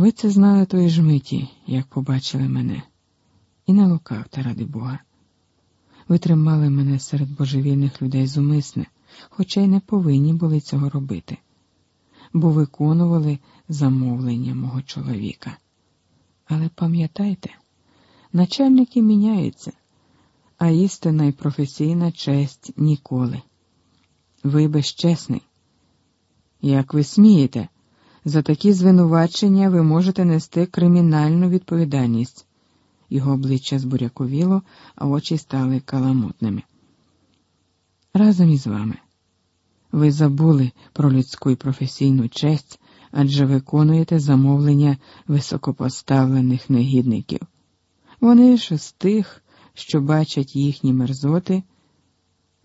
Ви це знали тої ж миті, як побачили мене, і не лукавте, ради Бога. Ви тримали мене серед божевільних людей зумисне, хоча й не повинні були цього робити, бо виконували замовлення мого чоловіка. Але пам'ятайте, начальники міняються, а істина і професійна честь ніколи. Ви безчесний. Як ви смієте, за такі звинувачення ви можете нести кримінальну відповідальність. Його обличчя збуряковіло, а очі стали каламутними. Разом із вами. Ви забули про людську і професійну честь, адже виконуєте замовлення високопоставлених негідників. Вони ж з тих, що бачать їхні мерзоти,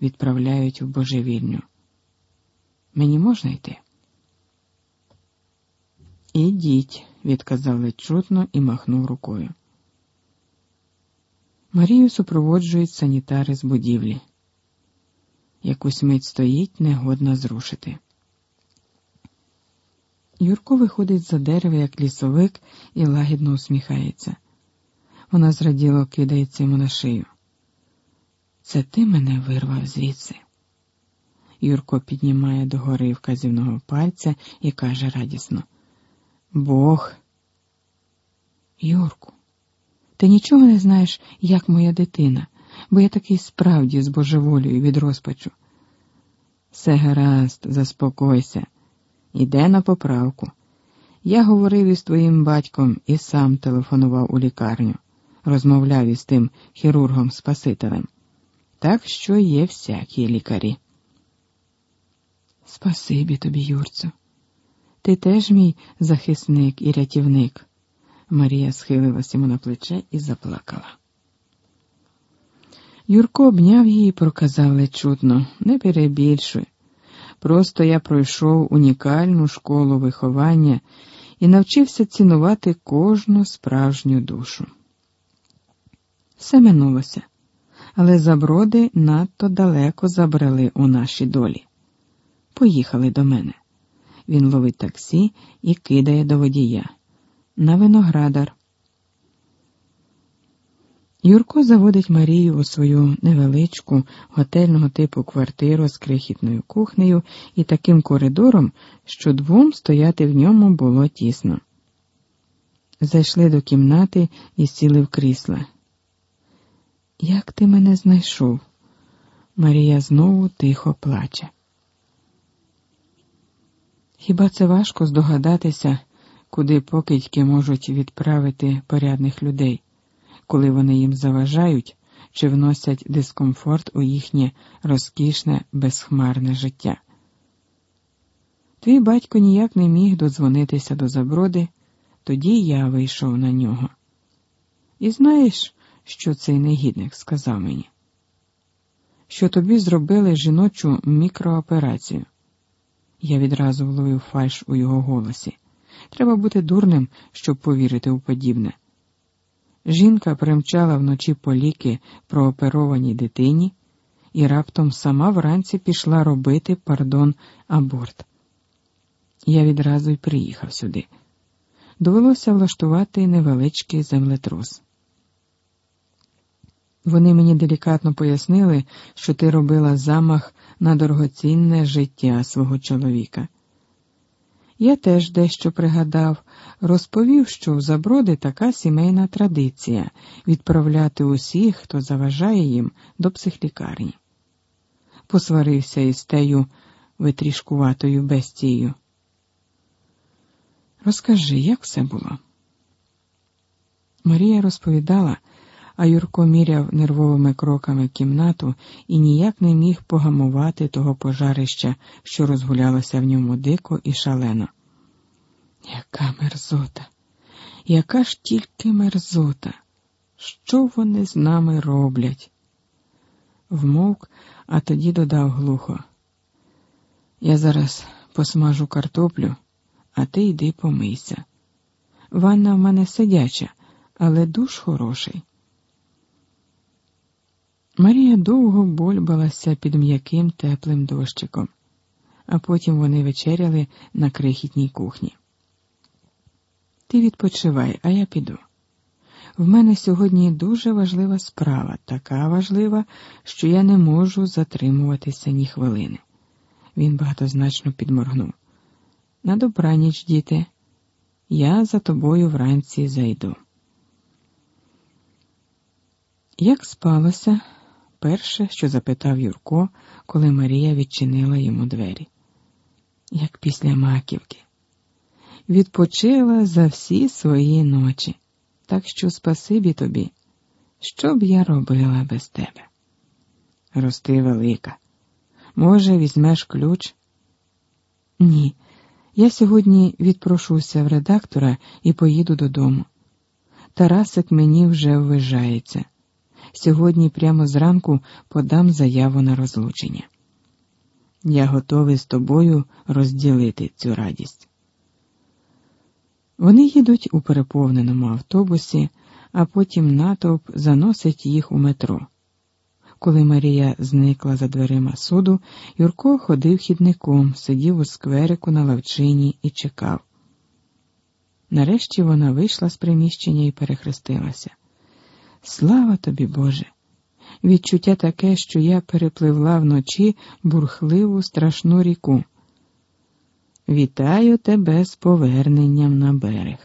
відправляють в божевільню. Мені можна йти? Ідіть, відказав ледь чутно і махнув рукою. Марію супроводжують санітари з будівлі. Якусь мить стоїть, негодна зрушити. Юрко виходить за дерева, як лісовик, і лагідно усміхається. Вона зраділо кидається йому на шию. Це ти мене вирвав звідси. Юрко піднімає догори вказівного пальця і каже радісно: Бог. Юрку, ти нічого не знаєш, як моя дитина, бо я такий справді з божеволію від розпачу. Все гаразд, заспокойся, іде на поправку. Я говорив із твоїм батьком і сам телефонував у лікарню, розмовляв із тим хірургом Спасителем. Так що є всякі лікарі. Спасибі тобі, Юрцю. Ти теж мій захисник і рятівник. Марія схилилась йому на плече і заплакала. Юрко обняв її і проказав ледь чутно, не перебільшуй. Просто я пройшов унікальну школу виховання і навчився цінувати кожну справжню душу. Все минулося, але заброди надто далеко забрали у наші долі. Поїхали до мене. Він ловить таксі і кидає до водія. На виноградар. Юрко заводить Марію у свою невеличку готельного типу квартиру з крихітною кухнею і таким коридором, що двом стояти в ньому було тісно. Зайшли до кімнати і сіли в крісла. Як ти мене знайшов? Марія знову тихо плаче. Хіба це важко здогадатися, куди покидьки можуть відправити порядних людей? коли вони їм заважають чи вносять дискомфорт у їхнє розкішне, безхмарне життя. Твій батько ніяк не міг додзвонитися до заброди, тоді я вийшов на нього. І знаєш, що цей негідник сказав мені? Що тобі зробили жіночу мікрооперацію. Я відразу вловив фальш у його голосі. Треба бути дурним, щоб повірити у подібне. Жінка примчала вночі по ліки прооперованій дитині і раптом сама вранці пішла робити, пардон, аборт. Я відразу й приїхав сюди. Довелося влаштувати невеличкий землетрус. Вони мені делікатно пояснили, що ти робила замах на дорогоцінне життя свого чоловіка. Я теж дещо пригадав, розповів, що в заброди така сімейна традиція відправляти усіх, хто заважає їм, до психлікарні. Посварився із тею витрішкуватою бестією. Розкажи, як все було? Марія розповідала, а Юрко міряв нервовими кроками кімнату і ніяк не міг погамувати того пожарища, що розгулялося в ньому дико і шалено. Яка мерзота, яка ж тільки мерзота? Що вони з нами роблять? Вмовк, а тоді додав глухо. Я зараз посмажу картоплю, а ти йди помийся. Ванна в мене сидяча, але душ хороший. Марія довго больбалася під м'яким теплим дощиком, а потім вони вечеряли на крихітній кухні. Ти відпочивай, а я піду. В мене сьогодні дуже важлива справа, така важлива, що я не можу затримуватися ні хвилини. Він багатозначно підморгнув. На добраніч, діти, я за тобою вранці зайду. Як спалося, перше, що запитав Юрко, коли Марія відчинила йому двері, як після маківки, відпочила за всі свої ночі, так що спасибі тобі, що б я робила без тебе. Рости велика. Може, візьмеш ключ? Ні. Я сьогодні відпрошуся в редактора і поїду додому. Тарасик мені вже ввижається. Сьогодні прямо зранку подам заяву на розлучення. Я готовий з тобою розділити цю радість. Вони їдуть у переповненому автобусі, а потім натовп заносить їх у метро. Коли Марія зникла за дверима суду, Юрко ходив хідником, сидів у скверику на лавчині і чекав. Нарешті вона вийшла з приміщення і перехрестилася. Слава тобі, Боже! Відчуття таке, що я перепливла вночі бурхливу страшну ріку. Вітаю тебе з поверненням на берег.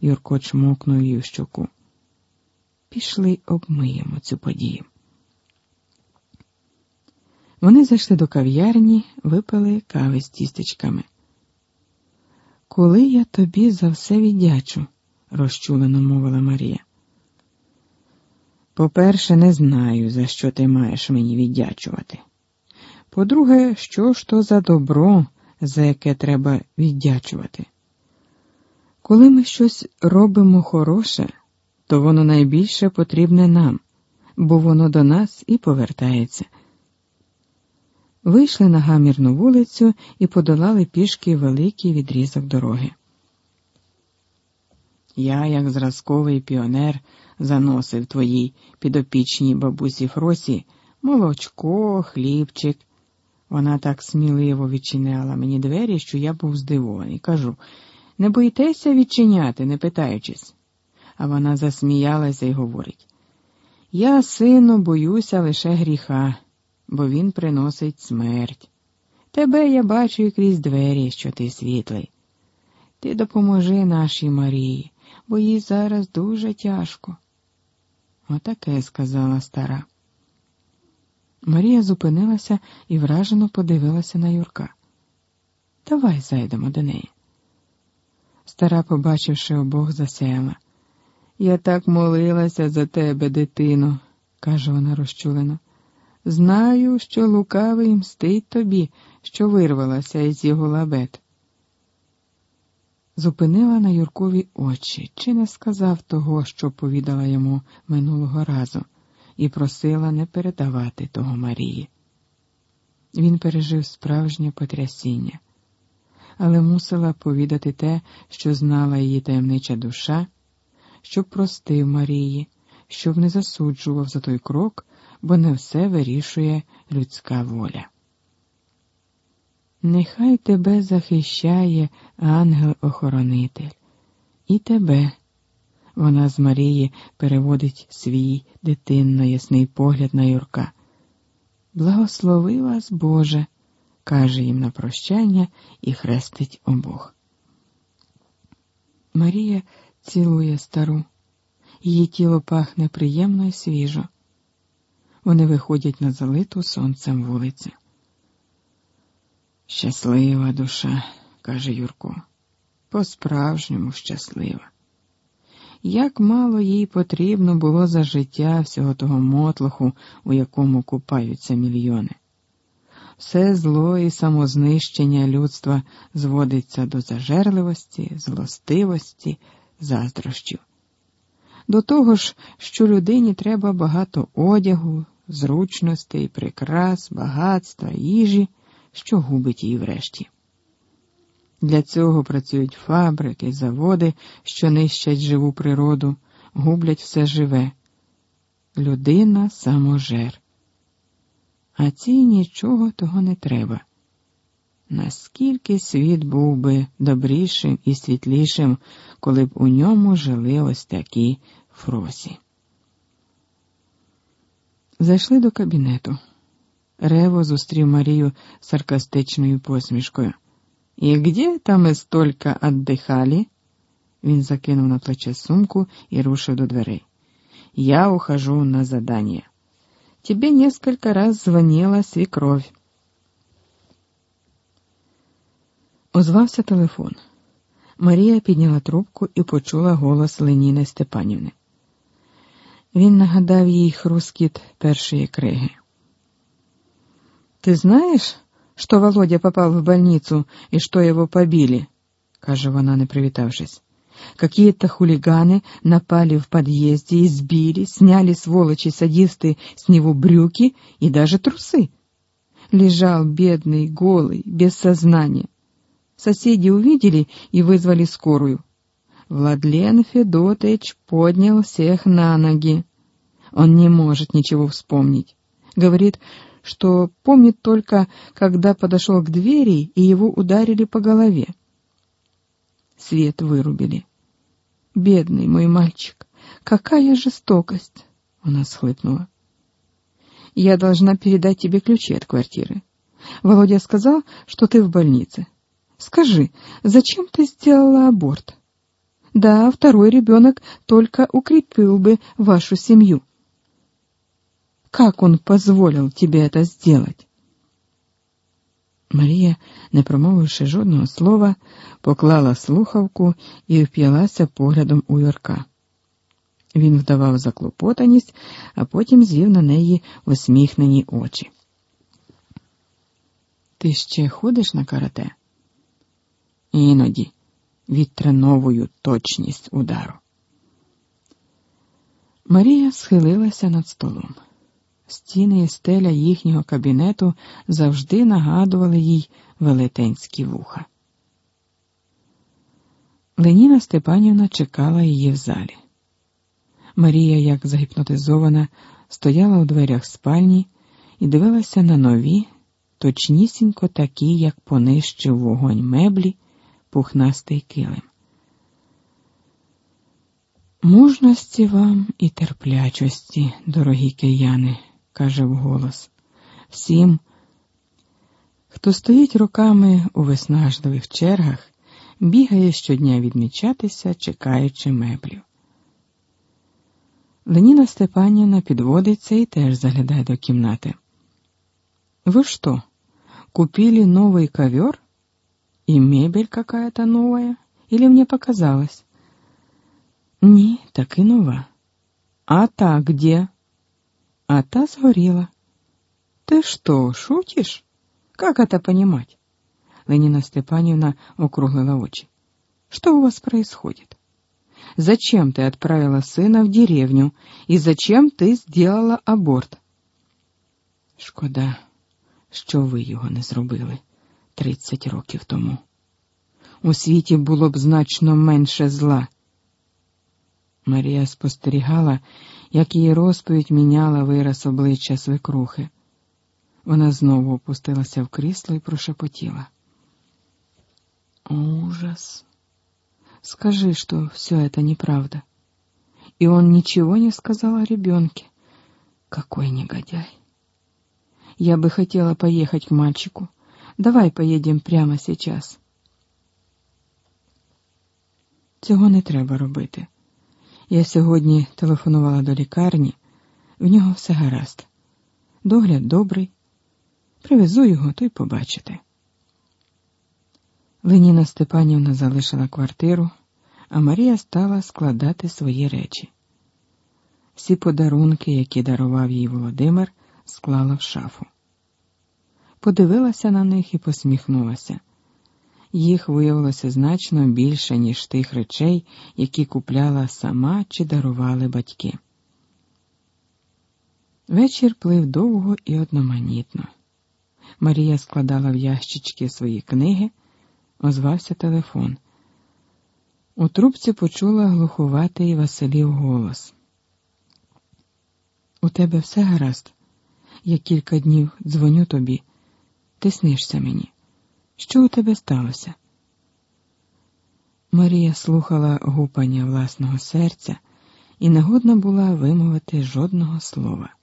Юрко чмокнув її в щоку. Пішли обмиємо цю подію. Вони зайшли до кав'ярні, випили кави з тістечками. Коли я тобі за все віддячу, розчулено мовила Марія. По-перше, не знаю, за що ти маєш мені віддячувати. По-друге, що ж то за добро, за яке треба віддячувати? Коли ми щось робимо хороше, то воно найбільше потрібне нам, бо воно до нас і повертається. Вийшли на гамірну вулицю і подолали пішки великий відрізок дороги. Я, як зразковий піонер, заносив твоїй підопічній бабусі Фросі молочко, хлібчик. Вона так сміливо відчиняла мені двері, що я був здивований. Кажу не боїтеся відчиняти, не питаючись. А вона засміялася і говорить: Я, сину, боюся лише гріха бо він приносить смерть. Тебе я бачу і крізь двері, що ти світлий. Ти допоможи нашій Марії, бо їй зараз дуже тяжко. Отаке сказала стара. Марія зупинилася і вражено подивилася на Юрка. Давай зайдемо до неї. Стара, побачивши обох, засяяла. Я так молилася за тебе, дитино, каже вона розчулено. Знаю, що лукавий мстить тобі, що вирвалася із його лабет. Зупинила на Юркові очі, чи не сказав того, що повідала йому минулого разу, і просила не передавати того Марії. Він пережив справжнє потрясіння, але мусила повідати те, що знала її таємнича душа, щоб простив Марії, щоб не засуджував за той крок бо не все вирішує людська воля. Нехай тебе захищає ангел-охоронитель, і тебе. Вона з Марії переводить свій дитинно ясний погляд на Юрка. Благослови вас, Боже, каже їм на прощання і хрестить обох. Марія цілує стару, її тіло пахне приємно і свіжо. Вони виходять на залиту сонцем вулицю. Щаслива душа, каже Юрко, по-справжньому щаслива. Як мало їй потрібно було за життя всього того мотлоху, у якому купаються мільйони. Все зло і самознищення людства зводиться до зажерливості, злостивості, заздрощів. До того ж, що людині треба багато одягу, зручностей, прикрас, багатства, їжі, що губить її врешті. Для цього працюють фабрики, заводи, що нищать живу природу, гублять все живе. Людина саможер. А цій нічого того не треба. наскільки світ був би добрішим і світлішим, коли б у ньому жили ось такі фросі. Зайшли до кабінету. Рево зустрів Марію саркастичною посмішкою. І где там ми столько отдыхали? Він закинув на плече сумку і рушив до дверей. Я ухожу на задание. Тебе несколько раз звонила свекровь. Озвався телефон. Марія підняла трубку і почула голос Леніни Степанівни. Він нагадав їй хрускіт першої криги. Ты знаешь, что Володя попал в больницу и что его побили? каже вона, не привітавшись. Какие-то хулиганы напали в подъезде, избили, сняли сволочи-садисты с него брюки и даже трусы. Лежал бедный, голый, без сознания. Соседи увидели и вызвали скорую. Владлен Федотович поднял всех на ноги. Он не может ничего вспомнить. Говорит, что помнит только, когда подошел к двери и его ударили по голове. Свет вырубили. Бедный мой мальчик, какая жестокость! Она схлыпнула. Я должна передать тебе ключи от квартиры. Володя сказал, что ты в больнице. Скажи, зачем ты сделала аборт? Да, второй ребенок только укрепил бы вашу семью. Как он позволил тебе это сделать? Марія, не промовивши жодного слова, поклала слухавку і вп'ялася поглядом у Юрка. Він вдавав заклопотаність, а потім звів на неї усміхнені очі. Ти ще ходиш на карате? Іноді відтреновую точність удару. Марія схилилася над столом. Стіни і стеля їхнього кабінету завжди нагадували їй велетенські вуха. Леніна Степанівна чекала її в залі. Марія, як загіпнотизована, стояла у дверях спальні і дивилася на нові, точнісінько такі, як понищив вогонь меблі, пухнастий килим. Мужності вам і терплячості, дорогі кияни каже вголос. Всім, хто стоїть роками у виснажливих чергах, бігає щодня відмічатися, чекаючи меблів. Леніна Степанівна підводиться і теж заглядає до кімнати. Вы что, купили новый ковер? И мебель какая-то новая? Или мне показалось? Ні, так и нова. А та где? а та сгорела. Ты что, шутишь? Как это понимать? Ленина Степановна округлила очи. Что у вас происходит? Зачем ты отправила сына в деревню и зачем ты сделала аборт? Шкода, що ви його не зробили тридцять років тому. У світі було б значно менше зла. Марія спостерігала, як її розповідь міняла вираз обличчя свекрухи. Вона знову опустилася в крісло і прошепотіла. Ужас. Скажи, что все это неправда. И он ничего не сказал о ребенке. Какой негодяй. Я бы хотела поехать к мальчику. Давай поедем прямо сейчас. Цього не треба робити. Я сьогодні телефонувала до лікарні, в нього все гаразд. Догляд добрий. Привезу його, то й побачите. Леніна Степанівна залишила квартиру, а Марія стала складати свої речі. Всі подарунки, які дарував їй Володимир, склала в шафу. Подивилася на них і посміхнулася їх виявилося значно більше, ніж тих речей, які купляла сама чи дарували батьки. Вечір плив довго і одноманітно. Марія складала в ящички свої книги, озвався телефон. У трубці почула глухуватий Василів голос. У тебе все гаразд. Я кілька днів дзвоню тобі, ти снишся мені. Що у тебе сталося? Марія слухала гупання власного серця і не годна була вимовити жодного слова.